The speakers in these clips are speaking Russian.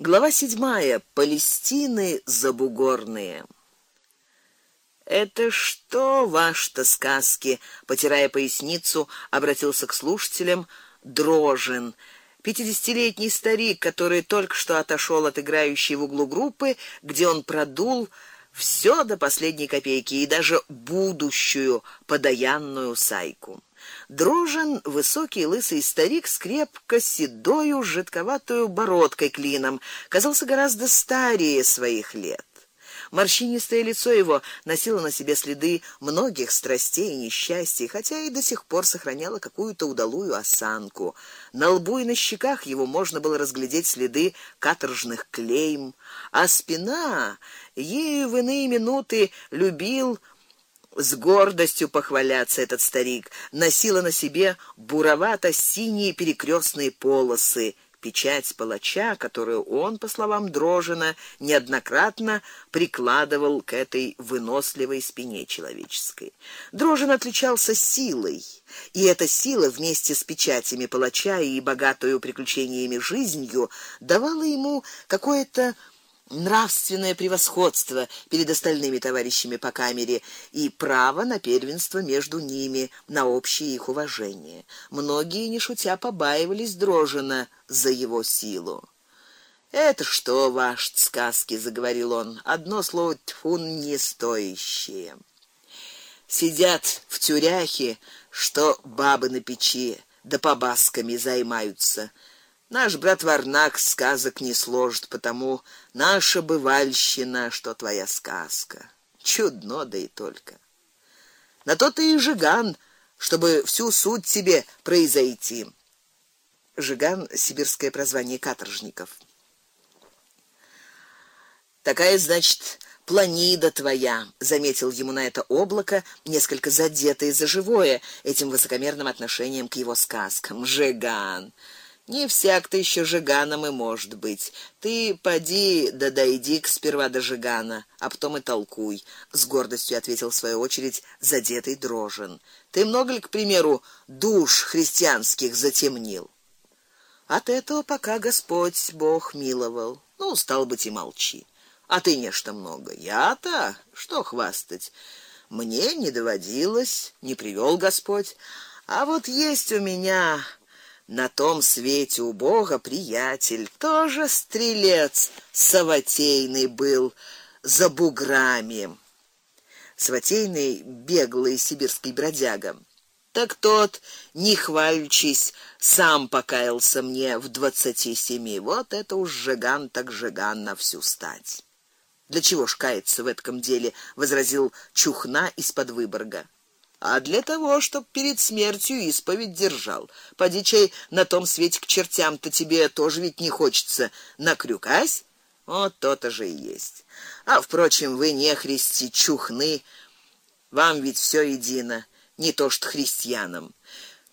Глава седьмая. Палестины забугорные. Это что ваш-то сказки? Потирая поясницу, обратился к слушателям Дрожин, пятидесятилетний старик, который только что отошел от играющей в углу группы, где он продул все до последней копейки и даже будущую подаянную сайку. Дрожен высокий лысый старик с крепко седою жидковатую бородкой клином, казался гораздо старее своих лет. Морщинистое лицо его носило на себе следы многих страстей и несчастий, хотя и до сих пор сохраняло какую-то удалую осанку. На лбу и на щеках его можно было разглядеть следы каторжных клейм, а спина ею в иные минуты любил с гордостью похваляться этот старик, носила на себе буровато-синие перекрёстные полосы печать палача, которую он, по словам Дрожина, неоднократно прикладывал к этой выносливой спине человеческой. Дрожин отличался силой, и эта сила вместе с печатями палача и богатую приключениями жизнью давала ему какое-то нравственное превосходство перед остальными товарищами по камере и право на первенство между ними, на общее их уважение. Многие не шутя побаивались Дрожина за его силу. Это что, ваш сказки, заговорил он. Одно слово тфун не стоящее. Сидят в тюряхе, что бабы на печи, да побасками займаются. Наш брат Варнак сказок не сложит, потому наша бывальщина, что твоя сказка. Чудно да и только. На то ты и жиган, чтобы всю суть тебе произойти. Жиган сибирское прозвание каторжников. Такая, значит, планида твоя, заметил ему на это облако, несколько задетое за живое этим высокомерным отношением к его сказкам. Жиган не всяк-то еще жиганом и может быть. Ты поди да дойди к сперва до жигана, а потом и толкуй, с гордостью ответил в свою очередь задетый дрожен. Ты много ли, к примеру, душ христианских затемнил? От этого пока Господь Бог миловал. Ну, стал быть, и молчи. А ты нечто много. Я-то что хвастать? Мне не доводилось, не привел Господь. А вот есть у меня на том свете у Бога приятель, тоже стрелец, саватейный был за буграми. Сватейный беглый сибирский бродяга. Так тот, не хвалючись, сам покаялся мне в двадцати семи. Вот это уж жиган так жиган на всю стать. Для чего ж каяться в этом деле, возразил Чухна из-под Выборга а для того, чтоб перед смертью исповедь держал. Поди чай на том свете к чертям-то тебе тоже ведь не хочется накрюкась. Вот то-то же и есть. А впрочем, вы не христи чухны, вам ведь все едино, не то что христианам.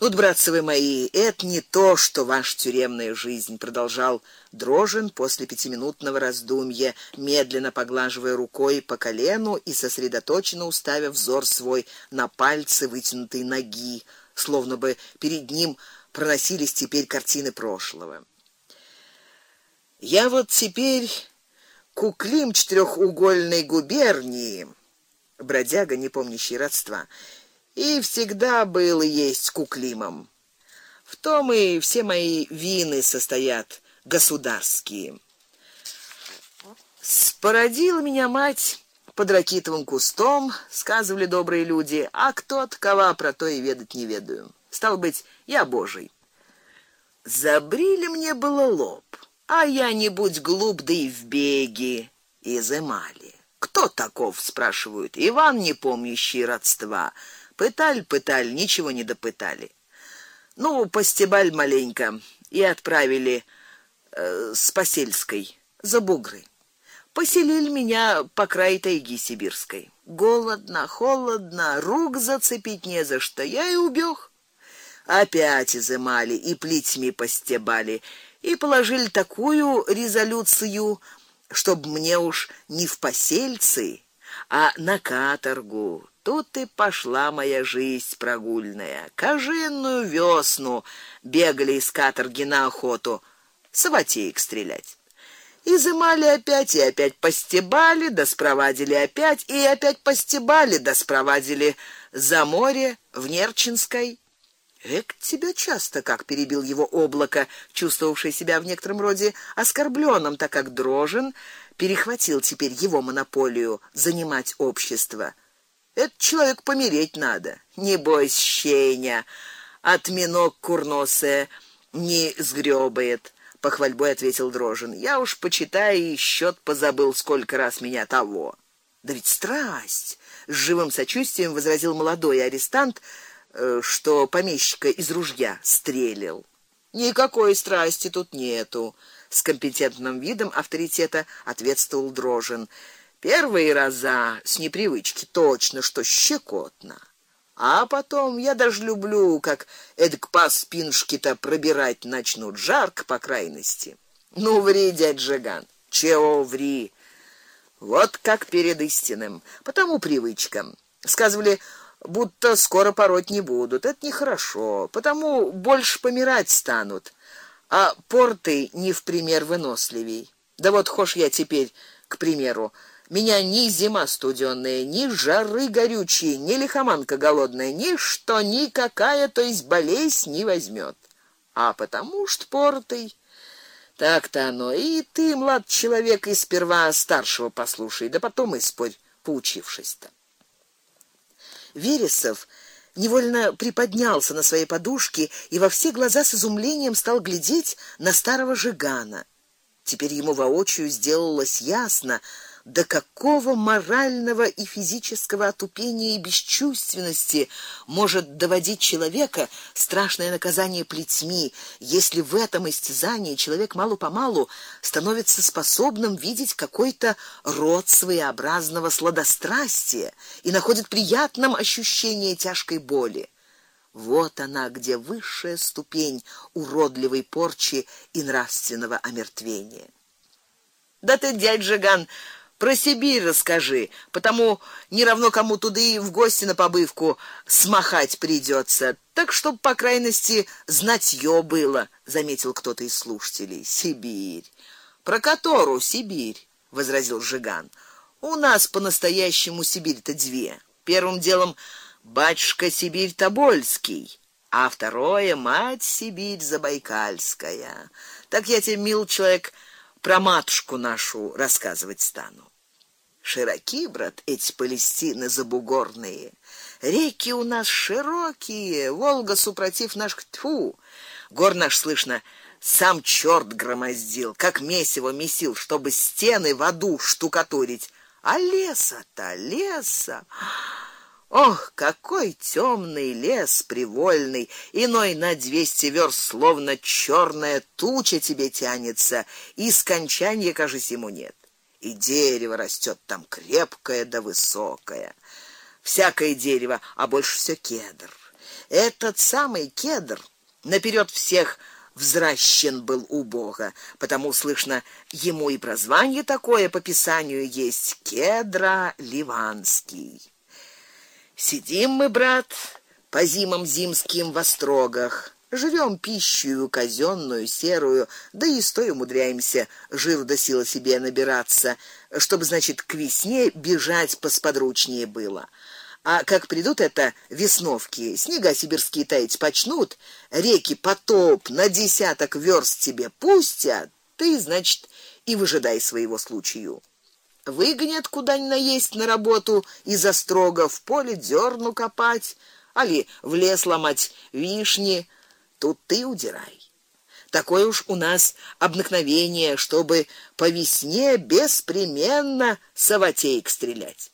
Вот, братцы вы мои, это не то, что ваша тюремная жизнь, продолжал Дрожин после пятиминутного раздумья, медленно поглаживая рукой по колену и сосредоточенно уставив взор свой на пальцы вытянутой ноги, словно бы перед ним проносились теперь картины прошлого. Я вот теперь куклим четырехугольной губернии, бродяга, не помнящий родства, и всегда был и есть куклимом. В том и все мои вины состоят государские. Спородила меня мать под ракитовым кустом, сказывали добрые люди, а кто такова про то и ведать не ведаю. Стал быть, я божий. Забрили мне было лоб, а я не будь глуп да и в беге изымали. Кто таков, спрашивают. Иван, не помнящий родства. Пытали, пытали, ничего не допытали. Ну, постебаль маленько и отправили э, с Посельской за бугры. Поселили меня по краю тайги сибирской. Голодно, холодно, рук зацепить не за что, я и убег. Опять изымали и плетьми постебали, и положили такую резолюцию, чтоб мне уж не в посельцы, а на каторгу Тут и пошла моя жизнь прогульная. Коженную весну бегали из каторги на охоту, саватеек стрелять. Изымали опять и опять постебали, да спровадили опять и опять постебали, да спровадили за море в Нерчинской. Эк тебя часто, как перебил его облако, чувствовавший себя в некотором роде оскорблённым, так как Дрожин перехватил теперь его монополию занимать общество. Этот человек помереть надо. Не бойся, щеня, от минок курносая не сгребает похвальбой ответил Дрожин. Я уж почитай и счёт позабыл, сколько раз меня того. Да ведь страсть, с живым сочувствием возразил молодой арестант, э, что помещика из ружья стрелил. Никакой страсти тут нету, с компетентным видом авторитета ответствовал Дрожин. Первые раза с непривычки точно, что щекотно. А потом я даже люблю, как эдак по спиншке-то пробирать начнут жарко по крайности. Ну ври, дядь Жиган. Чего ври? Вот как перед истинным, потому привычкам. Сказывали, будто скоро пороть не будут. Это нехорошо, потому больше помирать станут. А порты не в пример выносливей. Да вот хошь я теперь, к примеру, меня ни зима студённая, ни жары горючие, ни лихоманка голодная, ни что никакая, то есть болезнь не возьмет. А потому что портой так-то оно. И ты, млад человек, и сперва старшего послушай, да потом и спорь, поучившись-то. Вересов невольно приподнялся на своей подушке и во все глаза с изумлением стал глядеть на старого жигана. Теперь ему воочию сделалось ясно, до какого морального и физического отупения и бесчувственности может доводить человека страшное наказание плетьми, если в этом истязании человек мало-помалу становится способным видеть какой-то род своеобразного сладострастия и находит приятным ощущение тяжкой боли. Вот она, где высшая ступень уродливой порчи и нравственного омертвения. Да ты, дядь Жиган, про Сибирь расскажи, потому не равно кому туда и в гости на побывку смахать придется. Так чтоб по крайности знатьё было, заметил кто-то из слушателей. Сибирь. Про которую Сибирь, возразил Жиган. У нас по-настоящему Сибирь-то две. Первым делом батюшка Сибирь Тобольский, а второе мать Сибирь Забайкальская. Так я тебе, мил человек, про матушку нашу рассказывать стану. Широки, брат, эти Палестины забугорные. Реки у нас широкие, Волга супротив наш тьфу. Гор наш слышно сам чёрт громоздил, как месиво месил, чтобы стены в аду штукатурить. А леса-то, леса. Ох, какой темный лес привольный, иной на двести верст словно черная туча тебе тянется, и скончания, кажется, ему нет и дерево растет там крепкое да высокое. Всякое дерево, а больше все кедр. Этот самый кедр наперед всех взращен был у Бога, потому слышно, ему и прозвание такое по писанию есть кедра ливанский. Сидим мы, брат, по зимам зимским в острогах, Живем пищу казенную, серую, да и стоя умудряемся жир до силы себе набираться, чтобы, значит, к весне бежать посподручнее было. А как придут это весновки, снега сибирские таять почнут, реки потоп на десяток верст тебе пустят, ты, значит, и выжидай своего случаю. Выгонят куда-нибудь наесть на работу из острога в поле дерну копать, али в лес ломать вишни, тут ты удирай. Такое уж у нас обыкновение, чтобы по весне беспременно саватейк стрелять.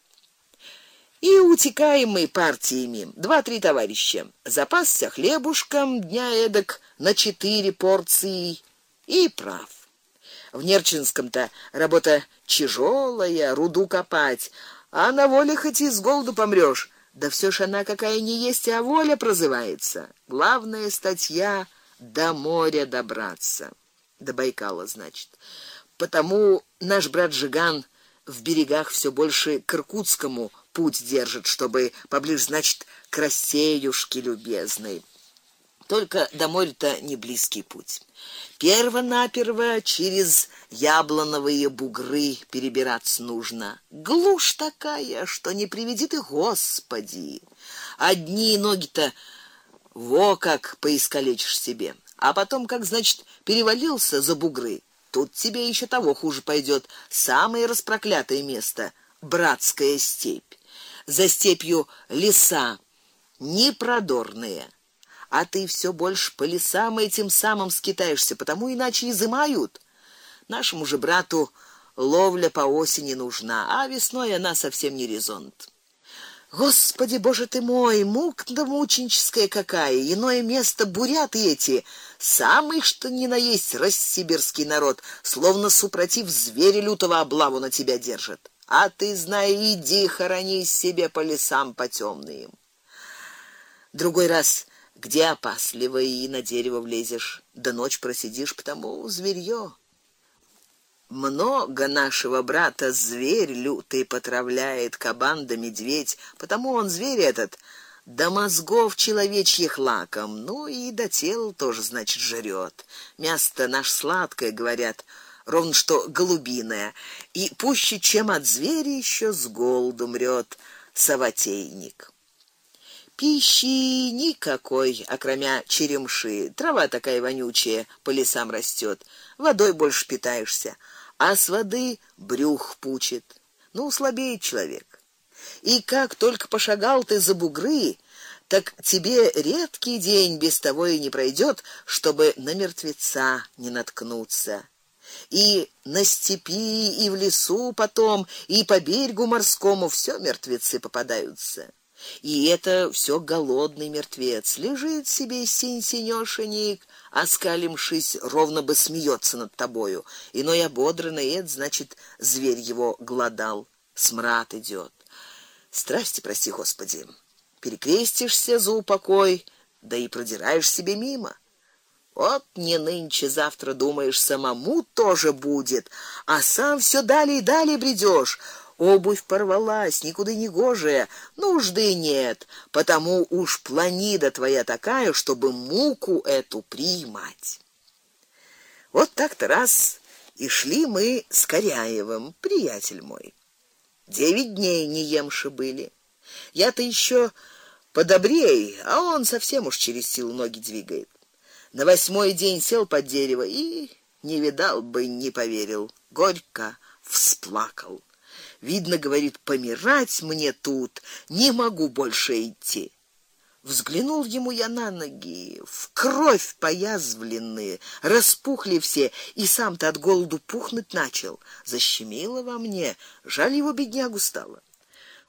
И утекаем мы партиями, два-три товарища. Запасся хлебушком дня эдак на четыре порции и прав. В Нерчинском-то работа тяжелая, руду копать, а на воле хоть и с голоду помрёшь, да все ж она какая не есть, а воля прозывается. Главная статья до моря добраться. До Байкала, значит. Потому наш брат Жиган в берегах все больше к Иркутскому путь держит, чтобы поближе, значит, к Россеюшке любезной. Только до моря-то не близкий путь. Перво-наперво через яблоновые бугры перебираться нужно. Глушь такая, что не приведи ты, Господи. Одни ноги-то во как поискалечишь себе, а потом, как значит, перевалился за бугры. Тут тебе еще того хуже пойдет. Самое распроклятое место братская степь. За степью леса непродорные. А ты все больше по лесам этим самым скитаешься, потому иначе изымают. Нашему же брату ловля по осени нужна, а весной она совсем не резонт. Господи, Боже ты мой, мук-то мученическая какая, иное место буряты эти, самый что ни на есть рассибирский народ, словно супротив зверя лютого облаву на тебя держит. А ты знай, иди хоронись себе по лесам по тёмным. Другой раз где опасливо и на дерево влезешь, да ночь просидишь, потому зверьё. Много нашего брата зверь лютый потравляет, кабан да медведь, потому он зверь этот до мозгов человечьих лаком, ну и до тел тоже, значит, жрет. Мясо наш сладкое, говорят, ровно что голубиное, и пуще, чем от зверя еще с голоду мрет соватейник. Пищи никакой, окромя черемши. Трава такая вонючая, по лесам растет. Водой больше питаешься а с воды брюх пучит. Ну, слабеет человек. И как только пошагал ты за бугры, так тебе редкий день без того и не пройдет, чтобы на мертвеца не наткнуться. И на степи, и в лесу потом, и по берегу морскому все мертвецы попадаются. И это все голодный мертвец, лежит себе синь-синёшенек, оскалившись, ровно бы смеется над тобою. Иной ободранный, это значит, зверь его глодал. Смрад идет. Страсти, прости, Господи. Перекрестишься за упокой, да и продираешь себе мимо. Вот не нынче, завтра думаешь, самому тоже будет, а сам все далее и далее бредешь. Обувь порвалась, никуда не гожая, нужды нет, потому уж планида твоя такая, чтобы муку эту принимать. Вот так-то раз и шли мы с Коряевым, приятель мой. Девять дней не емши были. Я-то еще подобрей, а он совсем уж через силу ноги двигает. На восьмой день сел под дерево и не видал бы, не поверил, горько всплакал. Видно, говорит, помирать мне тут, не могу больше идти. Взглянул ему я на ноги, в кровь поязвленные, распухли все, и сам-то от голоду пухнуть начал. Защемило во мне, жаль его беднягу стало.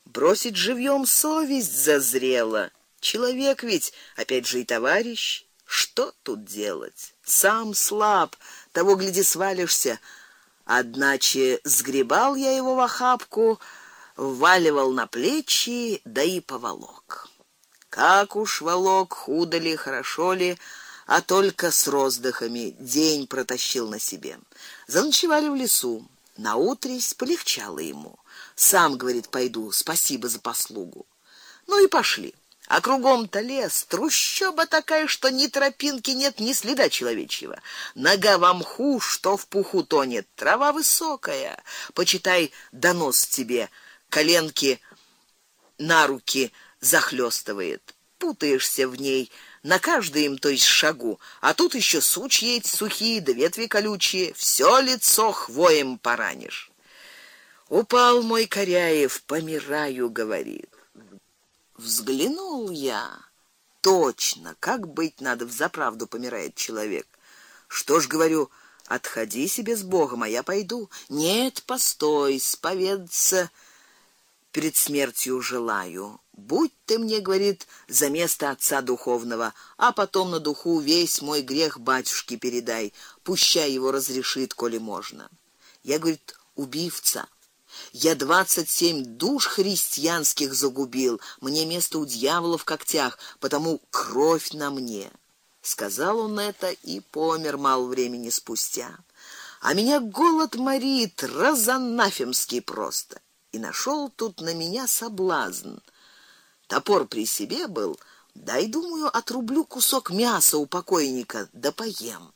Бросить живьем совесть зазрела. Человек ведь, опять же и товарищ, что тут делать? Сам слаб, того гляди свалишься, Одначе сгребал я его в охапку, вваливал на плечи, да и поволок. Как уж волок, худо ли, хорошо ли, а только с роздыхами день протащил на себе. Заночевали в лесу. На утрись полегчало ему. Сам говорит: "Пойду, спасибо за послугу". Ну и пошли. А кругом-то лес, трущоба такая, что ни тропинки нет, ни следа человечьего. Нога в мху, что в пуху тонет. Трава высокая, почитай, донос тебе, коленки на руки захлёстывает. Путаешься в ней на каждом, то есть шагу, а тут еще сучьи эти сухие, да ветви колючие, все лицо хвоем поранишь. Упал мой Коряев, помираю, говорит. Взглянул я. Точно, как быть надо, в заправду помирает человек. Что ж говорю, отходи себе с Богом, а я пойду. Нет, постой, споведаться перед смертью желаю. Будь ты мне, говорит, за место отца духовного, а потом на духу весь мой грех батюшке передай, пущай его разрешит, коли можно. Я, говорит, убивца. Я двадцать семь душ христианских загубил, мне место у дьявола в когтях, потому кровь на мне. Сказал он это и помер мало времени спустя. А меня голод морит, разанафемский просто. И нашел тут на меня соблазн. Топор при себе был, Дай, думаю, отрублю кусок мяса у покойника, да поем.